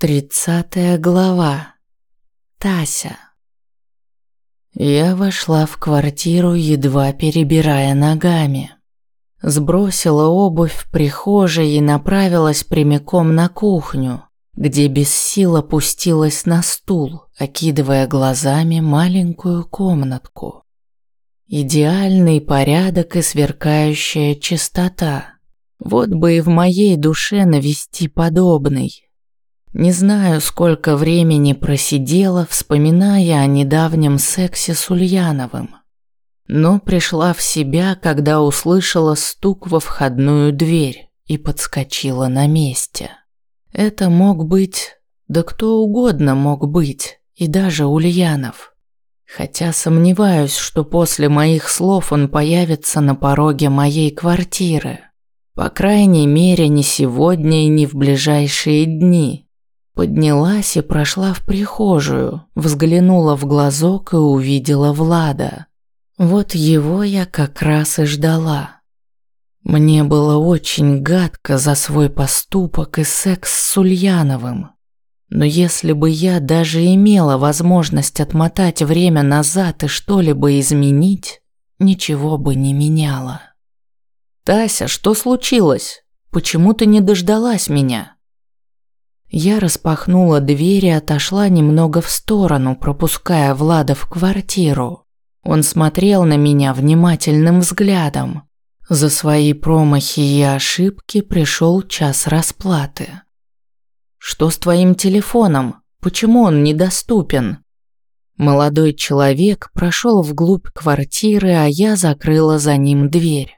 Тридцатая глава. Тася. Я вошла в квартиру, едва перебирая ногами. Сбросила обувь в прихожей и направилась прямиком на кухню, где без сил опустилась на стул, окидывая глазами маленькую комнатку. Идеальный порядок и сверкающая чистота. Вот бы и в моей душе навести подобный. Не знаю, сколько времени просидела, вспоминая о недавнем сексе с Ульяновым. Но пришла в себя, когда услышала стук во входную дверь и подскочила на месте. Это мог быть, да кто угодно мог быть, и даже Ульянов. Хотя сомневаюсь, что после моих слов он появится на пороге моей квартиры. По крайней мере, не сегодня и не в ближайшие дни. Поднялась и прошла в прихожую, взглянула в глазок и увидела Влада. Вот его я как раз и ждала. Мне было очень гадко за свой поступок и секс с Ульяновым. Но если бы я даже имела возможность отмотать время назад и что-либо изменить, ничего бы не меняло. «Тася, что случилось? Почему ты не дождалась меня?» Я распахнула дверь и отошла немного в сторону, пропуская Влада в квартиру. Он смотрел на меня внимательным взглядом. За свои промахи и ошибки пришел час расплаты. «Что с твоим телефоном? Почему он недоступен?» Молодой человек прошел вглубь квартиры, а я закрыла за ним дверь.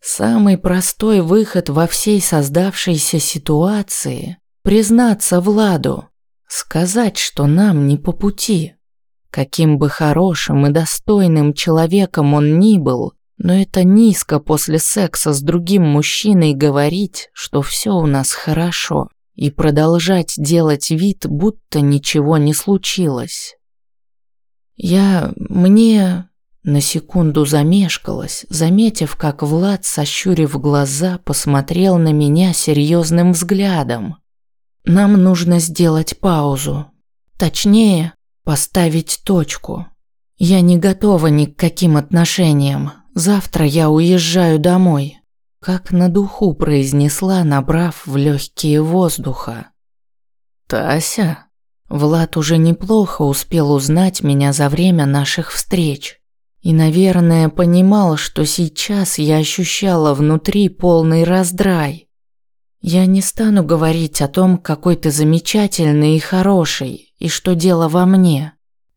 Самый простой выход во всей создавшейся ситуации Признаться Владу, сказать, что нам не по пути. Каким бы хорошим и достойным человеком он ни был, но это низко после секса с другим мужчиной говорить, что все у нас хорошо, и продолжать делать вид, будто ничего не случилось. Я... мне... На секунду замешкалась, заметив, как Влад, сощурив глаза, посмотрел на меня серьезным взглядом. Нам нужно сделать паузу. Точнее, поставить точку. Я не готова ни к каким отношениям. Завтра я уезжаю домой. Как на духу произнесла, набрав в легкие воздуха. Тася? Влад уже неплохо успел узнать меня за время наших встреч. И, наверное, понимал, что сейчас я ощущала внутри полный раздрай. Я не стану говорить о том, какой ты замечательный и хороший, и что дело во мне.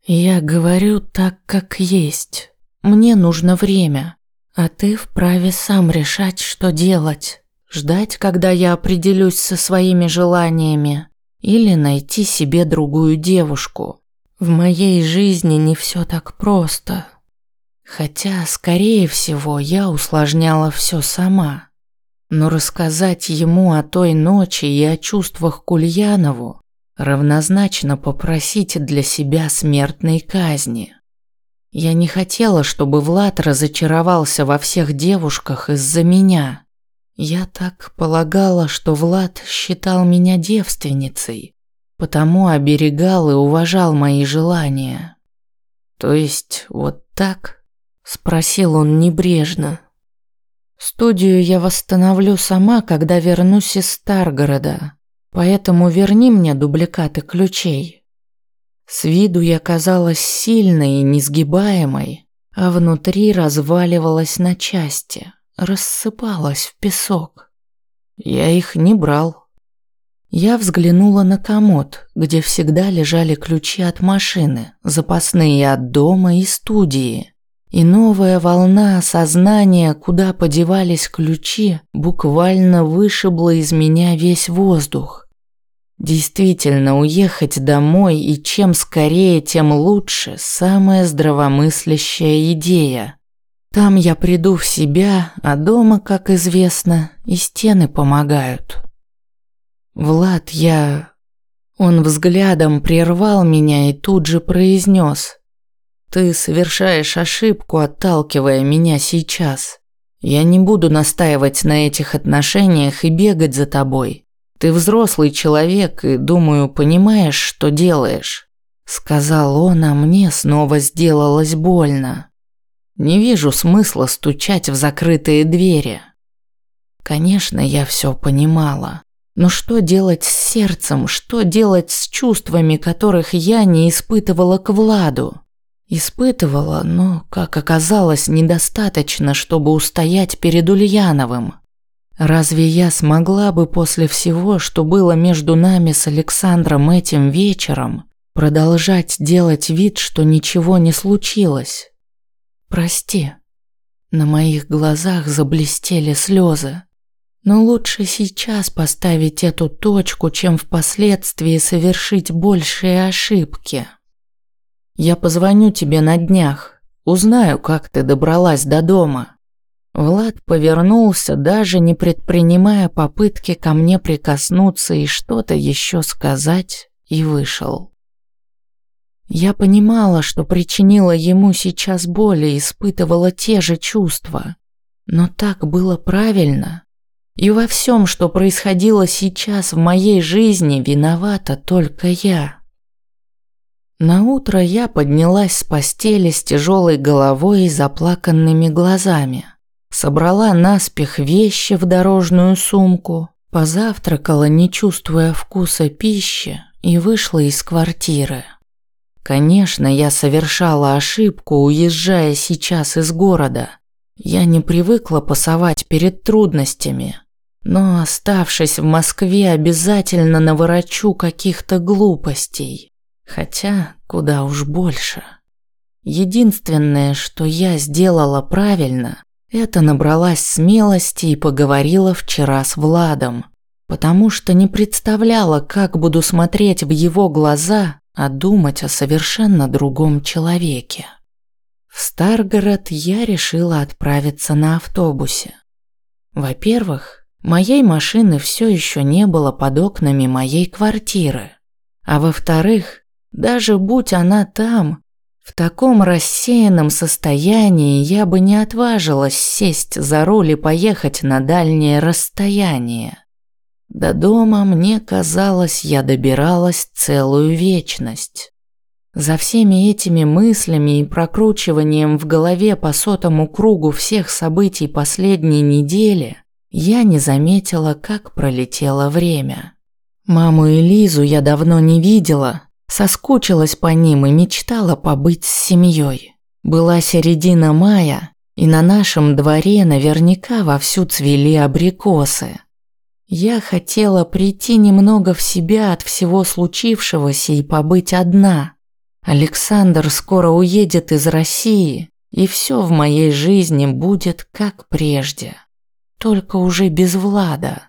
Я говорю так, как есть. Мне нужно время, а ты вправе сам решать, что делать. Ждать, когда я определюсь со своими желаниями, или найти себе другую девушку. В моей жизни не все так просто. Хотя, скорее всего, я усложняла все сама. Но рассказать ему о той ночи и о чувствах к Ульянову равнозначно попросить для себя смертной казни. Я не хотела, чтобы Влад разочаровался во всех девушках из-за меня. Я так полагала, что Влад считал меня девственницей, потому оберегал и уважал мои желания. То есть вот так? Спросил он небрежно. Студию я восстановлю сама, когда вернусь из Старгорода. Поэтому верни мне дубликаты ключей. С виду я казалась сильной и несгибаемой, а внутри разваливалась на части, рассыпалась в песок. Я их не брал. Я взглянула на комод, где всегда лежали ключи от машины, запасные от дома и студии. И новая волна осознания, куда подевались ключи, буквально вышибла из меня весь воздух. Действительно, уехать домой и чем скорее, тем лучше – самая здравомыслящая идея. Там я приду в себя, а дома, как известно, и стены помогают. Влад, я... Он взглядом прервал меня и тут же произнес: ты совершаешь ошибку, отталкивая меня сейчас. Я не буду настаивать на этих отношениях и бегать за тобой. Ты взрослый человек и, думаю, понимаешь, что делаешь. Сказал он, а мне снова сделалось больно. Не вижу смысла стучать в закрытые двери. Конечно, я все понимала. Но что делать с сердцем, что делать с чувствами, которых я не испытывала к Владу? Испытывала, но, как оказалось, недостаточно, чтобы устоять перед Ульяновым. Разве я смогла бы после всего, что было между нами с Александром этим вечером, продолжать делать вид, что ничего не случилось? Прости. На моих глазах заблестели слезы. Но лучше сейчас поставить эту точку, чем впоследствии совершить большие ошибки. Я позвоню тебе на днях, узнаю, как ты добралась до дома. Влад повернулся, даже не предпринимая попытки ко мне прикоснуться и что-то еще сказать, и вышел. Я понимала, что причинила ему сейчас боль и испытывала те же чувства, но так было правильно. И во всем, что происходило сейчас в моей жизни, виновата только я. На утро я поднялась с постели с тяжелой головой и заплаканными глазами. Собрала наспех вещи в дорожную сумку, позавтракала, не чувствуя вкуса пищи, и вышла из квартиры. Конечно, я совершала ошибку, уезжая сейчас из города. Я не привыкла пасовать перед трудностями, но, оставшись в Москве, обязательно наворочу каких-то глупостей. Хотя, куда уж больше. Единственное, что я сделала правильно, это набралась смелости и поговорила вчера с Владом, потому что не представляла, как буду смотреть в его глаза, а думать о совершенно другом человеке. В Старгород я решила отправиться на автобусе. Во-первых, Моей машины все еще не было под окнами моей квартиры. А во-вторых, даже будь она там, в таком рассеянном состоянии я бы не отважилась сесть за руль и поехать на дальнее расстояние. До дома, мне казалось, я добиралась целую вечность. За всеми этими мыслями и прокручиванием в голове по сотому кругу всех событий последней недели – я не заметила, как пролетело время. Маму и Лизу я давно не видела, соскучилась по ним и мечтала побыть с семьей. Была середина мая, и на нашем дворе наверняка вовсю цвели абрикосы. Я хотела прийти немного в себя от всего случившегося и побыть одна. Александр скоро уедет из России, и все в моей жизни будет как прежде. Только уже без Влада.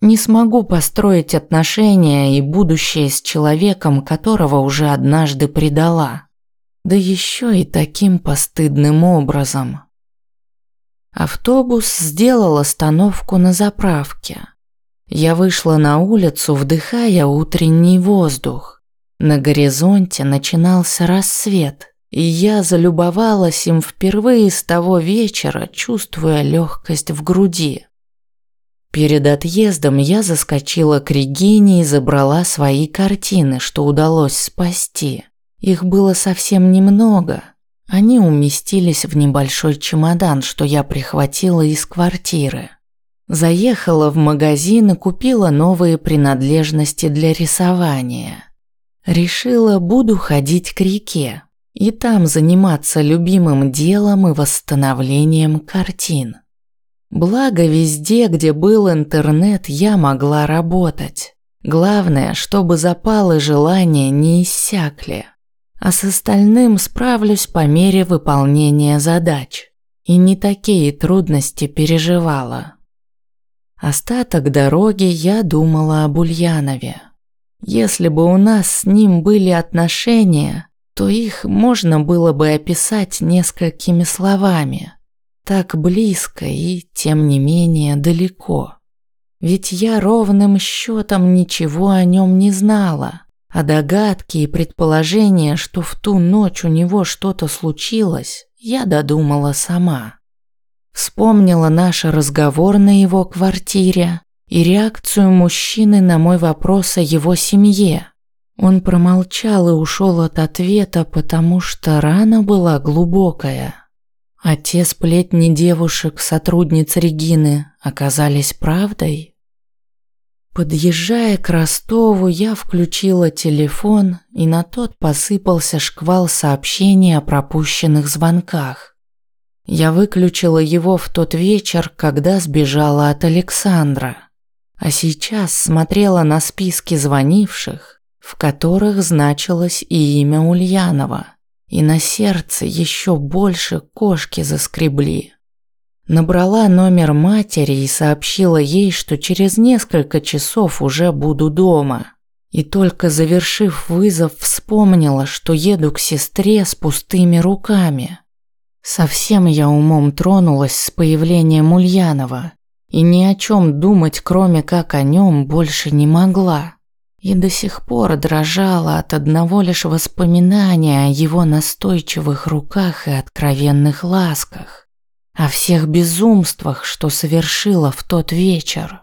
Не смогу построить отношения и будущее с человеком, которого уже однажды предала. Да еще и таким постыдным образом. Автобус сделал остановку на заправке. Я вышла на улицу, вдыхая утренний воздух. На горизонте начинался рассвет и я залюбовалась им впервые с того вечера, чувствуя легкость в груди. Перед отъездом я заскочила к Регине и забрала свои картины, что удалось спасти. Их было совсем немного. Они уместились в небольшой чемодан, что я прихватила из квартиры. Заехала в магазин и купила новые принадлежности для рисования. Решила, буду ходить к реке, и там заниматься любимым делом и восстановлением картин. Благо везде, где был интернет, я могла работать. Главное, чтобы запалы желания не иссякли. А с остальным справлюсь по мере выполнения задач. И не такие трудности переживала. Остаток дороги я думала об Ульянове. Если бы у нас с ним были отношения, то их можно было бы описать несколькими словами. Так близко и, тем не менее, далеко. Ведь я ровным счетом ничего о нем не знала, а догадки и предположения, что в ту ночь у него что-то случилось, я додумала сама. Вспомнила наш разговор на его квартире, и реакцию мужчины на мой вопрос о его семье. Он промолчал и ушел от ответа, потому что рана была глубокая. А те сплетни девушек, сотрудниц Регины, оказались правдой? Подъезжая к Ростову, я включила телефон, и на тот посыпался шквал сообщений о пропущенных звонках. Я выключила его в тот вечер, когда сбежала от Александра, а сейчас смотрела на списки звонивших, в которых значилось и имя Ульянова, и на сердце еще больше кошки заскребли. Набрала номер матери и сообщила ей, что через несколько часов уже буду дома. И только завершив вызов, вспомнила, что еду к сестре с пустыми руками. Совсем я умом тронулась с появлением Ульянова и ни о чем думать, кроме как о нем, больше не могла. И до сих пор дрожала от одного лишь воспоминания о его настойчивых руках и откровенных ласках о всех безумствах, что совершила в тот вечер.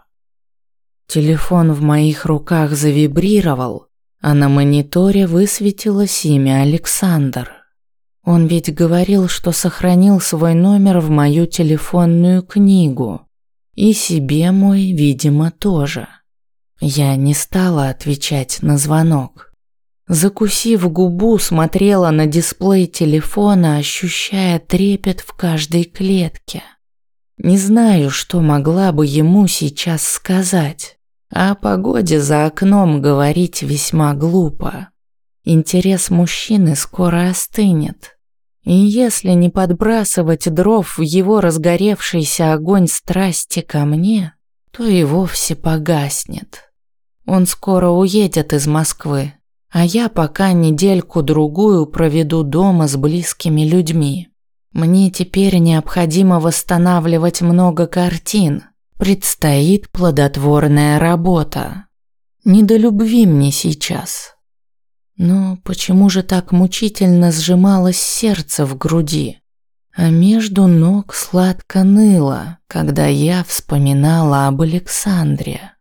Телефон в моих руках завибрировал, а на мониторе высветилось имя Александр. Он ведь говорил, что сохранил свой номер в мою телефонную книгу. И себе мой, видимо, тоже. Я не стала отвечать на звонок. Закусив губу, смотрела на дисплей телефона, ощущая трепет в каждой клетке. Не знаю, что могла бы ему сейчас сказать. О погоде за окном говорить весьма глупо. Интерес мужчины скоро остынет. И если не подбрасывать дров в его разгоревшийся огонь страсти ко мне, то и вовсе погаснет. Он скоро уедет из Москвы, а я пока недельку-другую проведу дома с близкими людьми. Мне теперь необходимо восстанавливать много картин. Предстоит плодотворная работа. Не до любви мне сейчас. Но почему же так мучительно сжималось сердце в груди? А между ног сладко ныло, когда я вспоминала об Александре.